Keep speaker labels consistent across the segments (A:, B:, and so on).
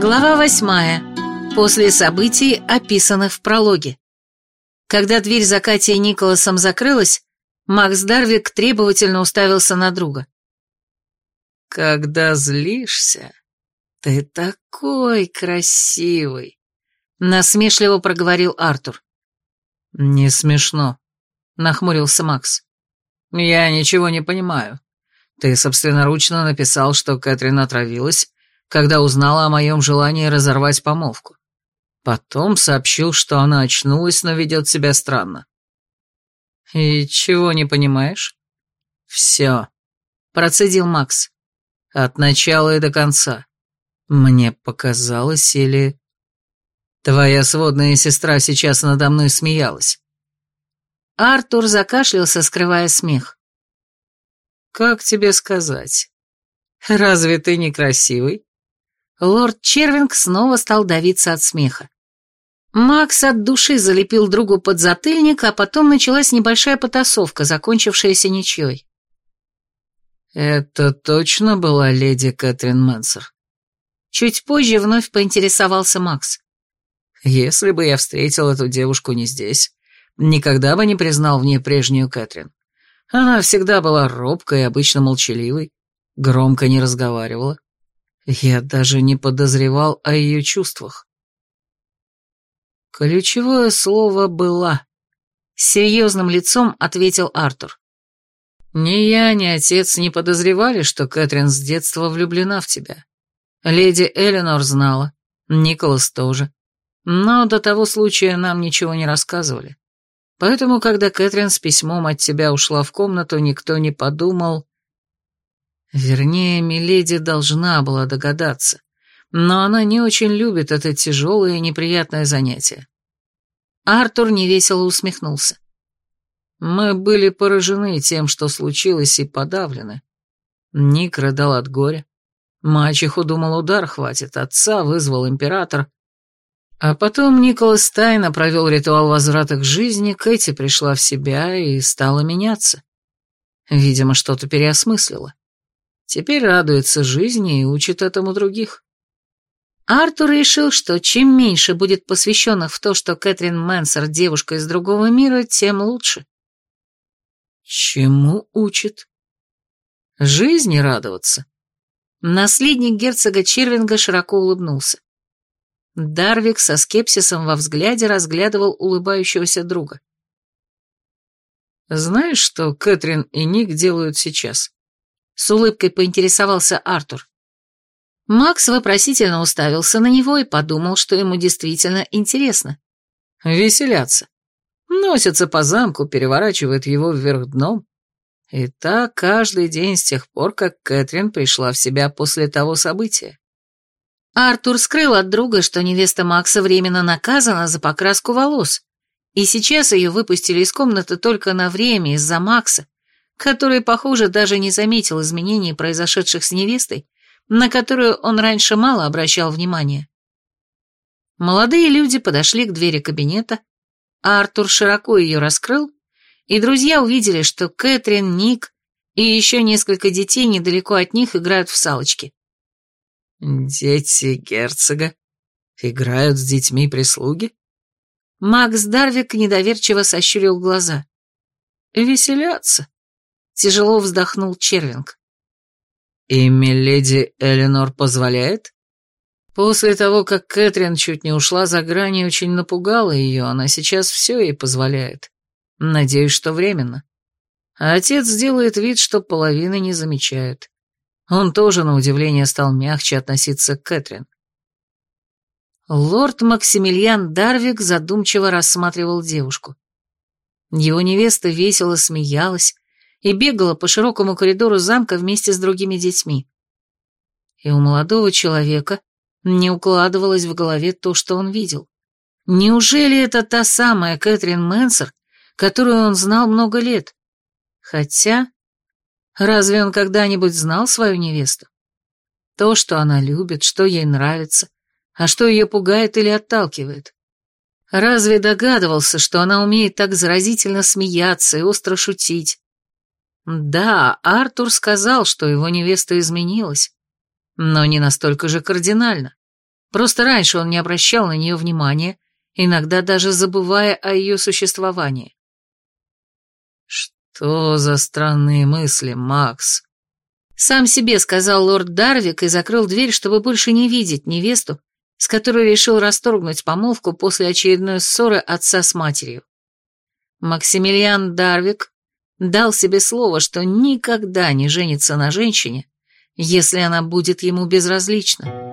A: Глава восьмая. После событий, описанных в прологе. Когда дверь за Катей и Николасом закрылась, Макс Дарвик требовательно уставился на друга.
B: «Когда злишься, ты такой красивый», — насмешливо проговорил Артур.
C: «Не смешно», — нахмурился Макс. «Я ничего не понимаю. Ты собственноручно написал, что Кэтрин отравилась, когда узнала о моем желании разорвать помолвку. Потом сообщил, что она очнулась, но ведет себя странно. «И чего не понимаешь?» «Все», — процедил Макс. «От начала и до конца. Мне показалось, или...» «Твоя сводная сестра сейчас надо мной смеялась».
A: Артур закашлялся, скрывая смех.
C: «Как тебе сказать? Разве ты не красивый?»
A: Лорд Червинг снова стал давиться от смеха. Макс от души залепил другу под затыльник, а потом началась небольшая потасовка, закончившаяся ничьей.
C: «Это точно была леди Кэтрин Мэнсер?»
A: Чуть позже вновь поинтересовался Макс.
C: «Если бы я встретил эту девушку не здесь, никогда бы не признал в ней прежнюю Кэтрин. Она всегда была робкой и обычно молчаливой, громко не разговаривала. Я даже не подозревал о ее чувствах. Ключевое слово «была», — серьезным лицом ответил Артур. Ни я, ни отец не подозревали, что Кэтрин с детства влюблена в тебя. Леди Эленор знала, Николас тоже. Но до того случая нам ничего не рассказывали. Поэтому, когда Кэтрин с письмом от тебя ушла в комнату, никто не подумал, Вернее, Миледи должна была догадаться, но она не очень любит это тяжелое и неприятное занятие. Артур невесело усмехнулся. Мы были поражены тем, что случилось, и подавлены. Ник рыдал от горя. Мачеху думал, удар хватит, отца вызвал император. А потом Николас тайно провел ритуал возврата к жизни, Кэти пришла в себя и стала меняться. Видимо, что-то переосмыслила. Теперь радуется жизни и учит этому других.
A: Артур решил, что чем меньше будет посвященных в то, что Кэтрин Мэнсер девушка из другого мира, тем лучше.
C: Чему учит? Жизни радоваться.
A: Наследник герцога Червинга широко улыбнулся. Дарвик со скепсисом во взгляде разглядывал улыбающегося друга.
C: «Знаешь, что Кэтрин и Ник делают сейчас?»
A: С улыбкой поинтересовался Артур. Макс вопросительно уставился на него и подумал, что ему действительно интересно.
C: Веселятся. Носятся по замку, переворачивают его вверх дном. И так каждый день с тех пор, как Кэтрин пришла в себя после того события.
A: Артур скрыл от друга, что невеста Макса временно наказана за покраску волос, и сейчас ее выпустили из комнаты только на время из-за Макса, который, похоже, даже не заметил изменений, произошедших с невестой, на которую он раньше мало обращал внимания. Молодые люди подошли к двери кабинета, а Артур широко ее раскрыл, и друзья увидели, что Кэтрин, Ник и еще несколько детей недалеко от них играют в салочки.
C: «Дети герцога играют с детьми прислуги?»
A: Макс Дарвик недоверчиво сощурил глаза.
C: «Веселятся»,
A: Тяжело вздохнул Червинг.
C: «И миледи Эленор позволяет?» После того, как Кэтрин чуть не ушла за грани, очень напугала ее, она сейчас все ей позволяет. Надеюсь, что временно. А отец сделает вид, что половины не замечает. Он тоже, на удивление, стал мягче относиться к Кэтрин.
A: Лорд Максимилиан Дарвик задумчиво рассматривал девушку. Его невеста весело смеялась, и бегала по широкому коридору замка вместе с другими детьми. И у молодого человека не укладывалось в голове то, что он видел. Неужели это та самая Кэтрин Мэнсер, которую он знал много лет? Хотя, разве он когда-нибудь знал свою невесту? То, что она любит, что ей нравится, а что ее пугает или отталкивает? Разве догадывался, что она умеет так заразительно смеяться и остро шутить, да, Артур сказал, что его невеста изменилась, но не настолько же кардинально. Просто раньше он не обращал на нее внимания, иногда даже забывая о ее существовании.
C: «Что за странные мысли, Макс?»
A: Сам себе сказал лорд Дарвик и закрыл дверь, чтобы больше не видеть невесту, с которой решил расторгнуть помолвку после очередной ссоры отца с матерью. Максимилиан Дарвик дал себе слово, что никогда не женится на женщине, если она будет ему безразлична.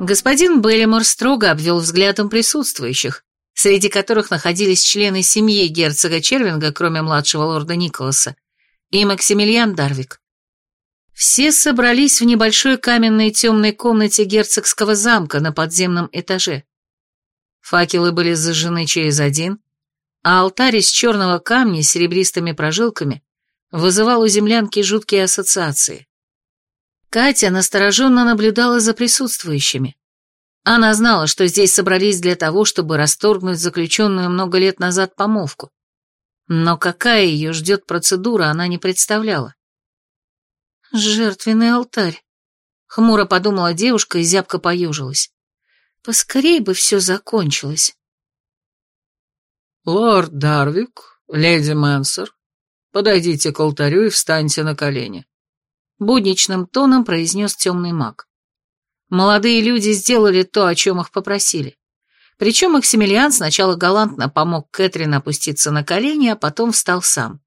A: Господин Беллимор строго обвел взглядом присутствующих, среди которых находились члены семьи герцога Червинга, кроме младшего лорда Николаса, и Максимилиан Дарвик. Все собрались в небольшой каменной темной комнате герцогского замка на подземном этаже. Факелы были зажжены через один, а алтарь из черного камня с серебристыми прожилками вызывал у землянки жуткие ассоциации. Катя настороженно наблюдала за присутствующими. Она знала, что здесь собрались для того, чтобы расторгнуть заключенную много лет назад помолвку. Но какая ее ждет процедура, она не представляла. «Жертвенный алтарь», — хмуро подумала девушка и зябко поежилась. «Поскорей бы все закончилось».
C: «Лорд Дарвик, леди Мэнсер, подойдите к алтарю и встаньте на колени», — будничным тоном произнес темный маг. Молодые люди сделали то, о чем их попросили. Причем Максимилиан сначала галантно помог Кэтрин опуститься на колени, а потом встал сам.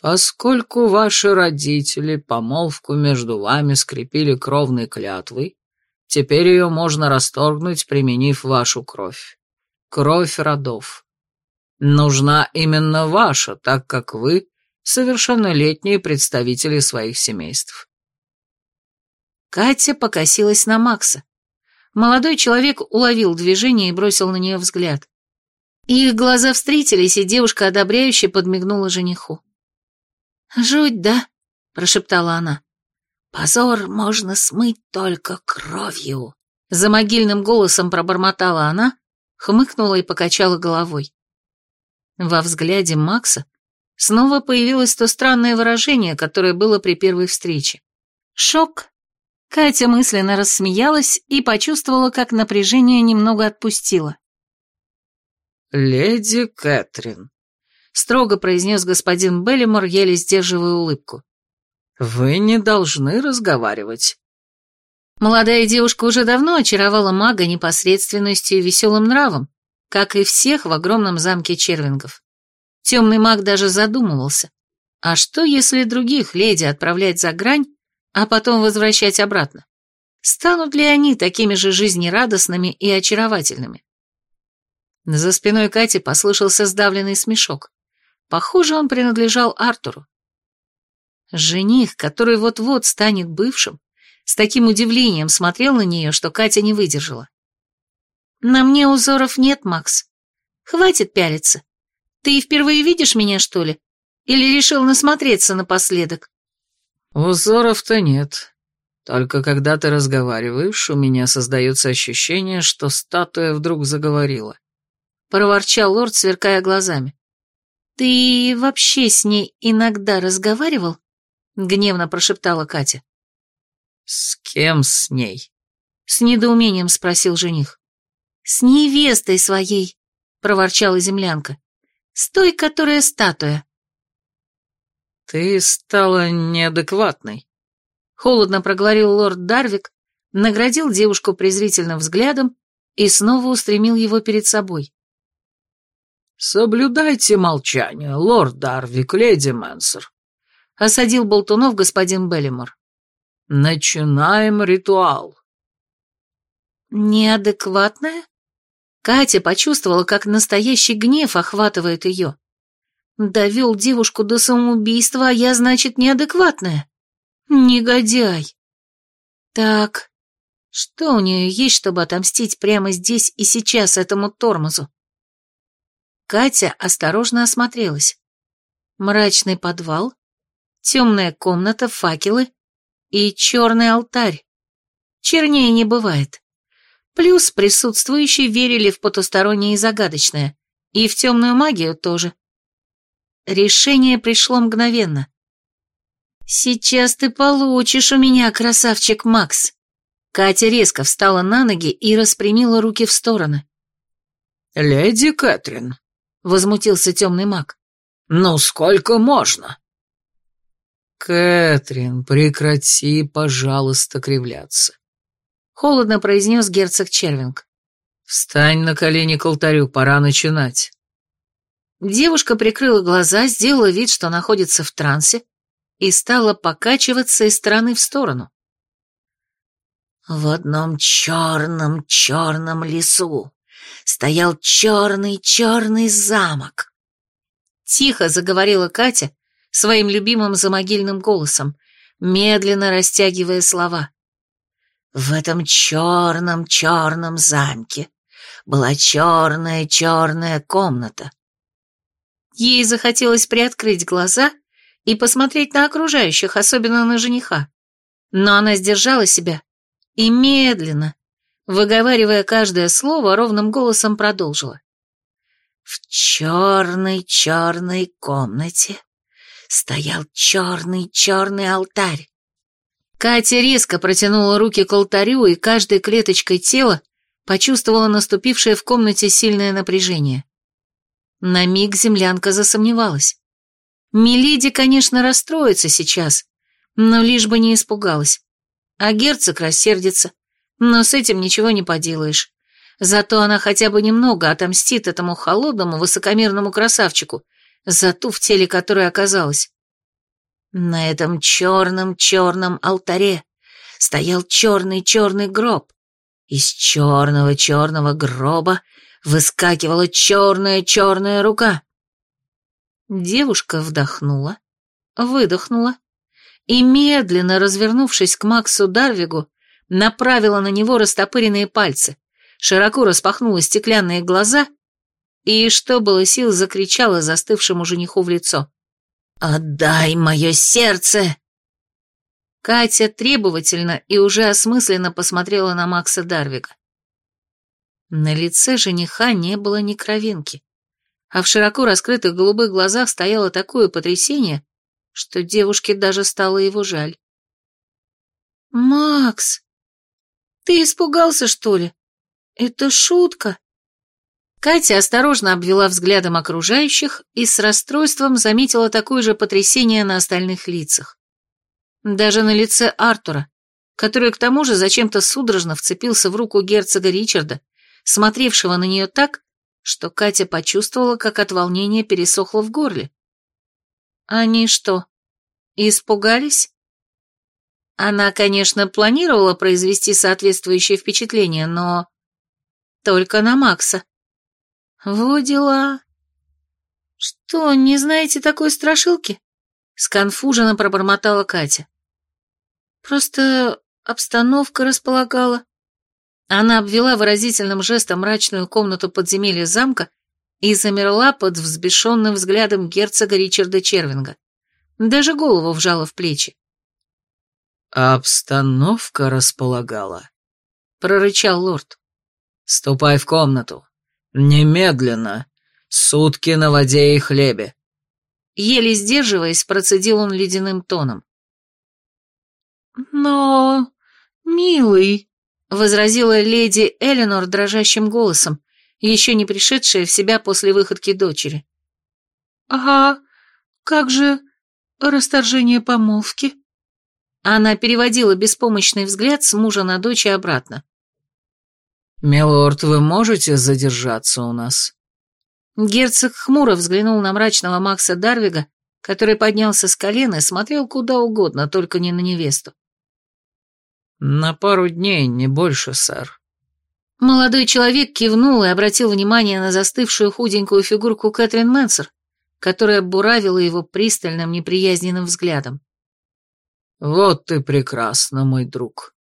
C: «Поскольку ваши родители помолвку между вами скрепили кровной клятвой, теперь ее можно расторгнуть, применив вашу кровь. Кровь родов. Нужна именно ваша, так как вы совершеннолетние представители своих семейств.
A: Катя покосилась на Макса. Молодой человек уловил движение и бросил на нее взгляд. Их глаза встретились, и девушка одобряюще подмигнула жениху. «Жуть, да?» — прошептала она. «Позор можно смыть только кровью», — за могильным голосом пробормотала она, хмыкнула и покачала головой. Во взгляде Макса снова появилось то странное выражение, которое было при первой встрече. Шок Катя мысленно рассмеялась и почувствовала, как напряжение немного отпустило.
C: «Леди Кэтрин», —
A: строго произнес господин Беллимор, еле сдерживая улыбку.
C: «Вы не должны разговаривать».
A: Молодая девушка уже давно очаровала мага непосредственностью и веселым нравом, как и всех в огромном замке червингов. Темный маг даже задумывался, а что, если других леди отправлять за грань, а потом возвращать обратно? Станут ли они такими же жизнерадостными и очаровательными? За спиной Кати послышался сдавленный смешок. Похоже, он принадлежал Артуру. Жених, который вот-вот станет бывшим, с таким удивлением смотрел на нее, что Катя не выдержала. «На мне узоров нет, Макс. Хватит пялиться. Ты впервые видишь меня, что ли? Или решил насмотреться напоследок?»
C: «Узоров-то нет. Только когда ты разговариваешь, у меня создается ощущение, что статуя вдруг заговорила».
A: Проворчал лорд, сверкая глазами. «Ты вообще с ней иногда разговаривал?» Гневно прошептала Катя.
C: «С кем с ней?»
A: С недоумением спросил жених. «С невестой своей», — проворчала землянка. «С той, которая статуя».
C: «Ты стала неадекватной», —
A: холодно проговорил лорд Дарвик, наградил девушку презрительным взглядом и снова устремил его перед собой.
C: «Соблюдайте молчание, лорд Дарвик, леди Мэнсер», —
A: осадил болтунов господин Беллимор.
C: «Начинаем ритуал».
A: «Неадекватная?» Катя почувствовала, как настоящий гнев охватывает ее. Довел девушку до самоубийства, а я, значит, неадекватная. Негодяй. Так, что у нее есть, чтобы отомстить прямо здесь и сейчас этому тормозу? Катя осторожно осмотрелась. Мрачный подвал, темная комната, факелы и черный алтарь. Чернее не бывает. Плюс присутствующие верили в потустороннее и загадочное, и в темную магию тоже. Решение пришло мгновенно. «Сейчас ты получишь у меня, красавчик Макс!» Катя резко встала на ноги и распрямила руки в стороны.
C: «Леди Кэтрин», —
A: возмутился темный маг.
C: «Ну сколько можно?» «Кэтрин, прекрати, пожалуйста, кривляться», — холодно произнес герцог Червинг. «Встань на колени к алтарю, пора начинать».
A: Девушка прикрыла глаза, сделала вид, что находится в трансе, и стала покачиваться из стороны в сторону. В одном черном-черном лесу стоял черный-черный замок. Тихо заговорила Катя своим любимым замогильным голосом, медленно растягивая слова. В этом черном-черном замке была черная-черная комната. Ей захотелось приоткрыть глаза и посмотреть на окружающих, особенно на жениха. Но она сдержала себя и медленно, выговаривая каждое слово, ровным голосом продолжила. В черной-черной комнате стоял черный-черный алтарь. Катя резко протянула руки к алтарю и каждой клеточкой тела почувствовала наступившее в комнате сильное напряжение. На миг землянка засомневалась. Миледи, конечно, расстроится сейчас, но лишь бы не испугалась. А герцог рассердится, но с этим ничего не поделаешь. Зато она хотя бы немного отомстит этому холодному, высокомерному красавчику, за ту, в теле которой оказалась. На этом черном-черном алтаре стоял черный-черный гроб. Из черного-черного гроба выскакивала черная-черная рука. Девушка вдохнула, выдохнула и, медленно развернувшись к Максу Дарвигу, направила на него растопыренные пальцы, широко распахнула стеклянные глаза и, что было сил, закричала застывшему жениху в лицо. «Отдай мое сердце!» Катя требовательно и уже осмысленно посмотрела на Макса Дарвига. На лице жениха не было ни кровинки, а в широко раскрытых голубых глазах стояло такое потрясение, что девушке даже стало его жаль. «Макс, ты испугался, что ли? Это шутка?» Катя осторожно обвела взглядом окружающих и с расстройством заметила такое же потрясение на остальных лицах. Даже на лице Артура, который к тому же зачем-то судорожно вцепился в руку герцога Ричарда, смотревшего на нее так, что Катя почувствовала, как от волнения пересохло в горле. Они что, испугались? Она, конечно, планировала произвести соответствующее впечатление, но только на Макса. Во дела. Что, не знаете такой страшилки? Сконфуженно пробормотала Катя. Просто обстановка располагала. Она обвела выразительным жестом мрачную комнату подземелья замка и замерла под взбешенным взглядом герцога Ричарда Червинга. Даже голову вжала в плечи.
C: «Обстановка располагала», — прорычал лорд. «Ступай в комнату. Немедленно. Сутки на воде и хлебе».
A: Еле сдерживаясь, процедил он ледяным тоном. «Но, милый», — возразила леди Эленор дрожащим голосом, еще не пришедшая в себя после выходки дочери. «Ага, как же расторжение помолвки?» Она переводила беспомощный взгляд с мужа на дочь и обратно.
C: «Милорд, вы можете задержаться у нас?»
A: Герцог хмуро взглянул на мрачного Макса Дарвига, который поднялся с колена и смотрел куда угодно, только не на невесту.
C: «На пару дней, не больше, сэр»,
A: Молодой человек кивнул и обратил внимание на застывшую худенькую фигурку Кэтрин Мэнсер, которая буравила его пристальным неприязненным взглядом.
C: «Вот ты прекрасно, мой друг!»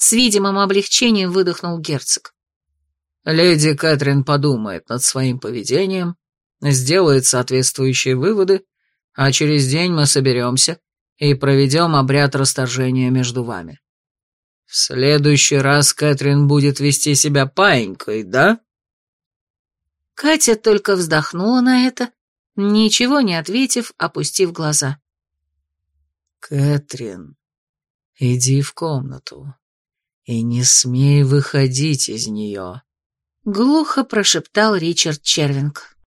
A: С видимым облегчением выдохнул герцог.
C: «Леди Кэтрин подумает над своим поведением, сделает соответствующие выводы, а через день мы соберемся и проведем обряд расторжения между вами». В следующий раз Кэтрин будет вести себя паинькой, да?
A: Катя только вздохнула на это ничего не ответив, опустив глаза.
C: «Кэтрин, иди в комнату и не смей выходить из нее», —
A: глухо прошептал Ричард Червинг.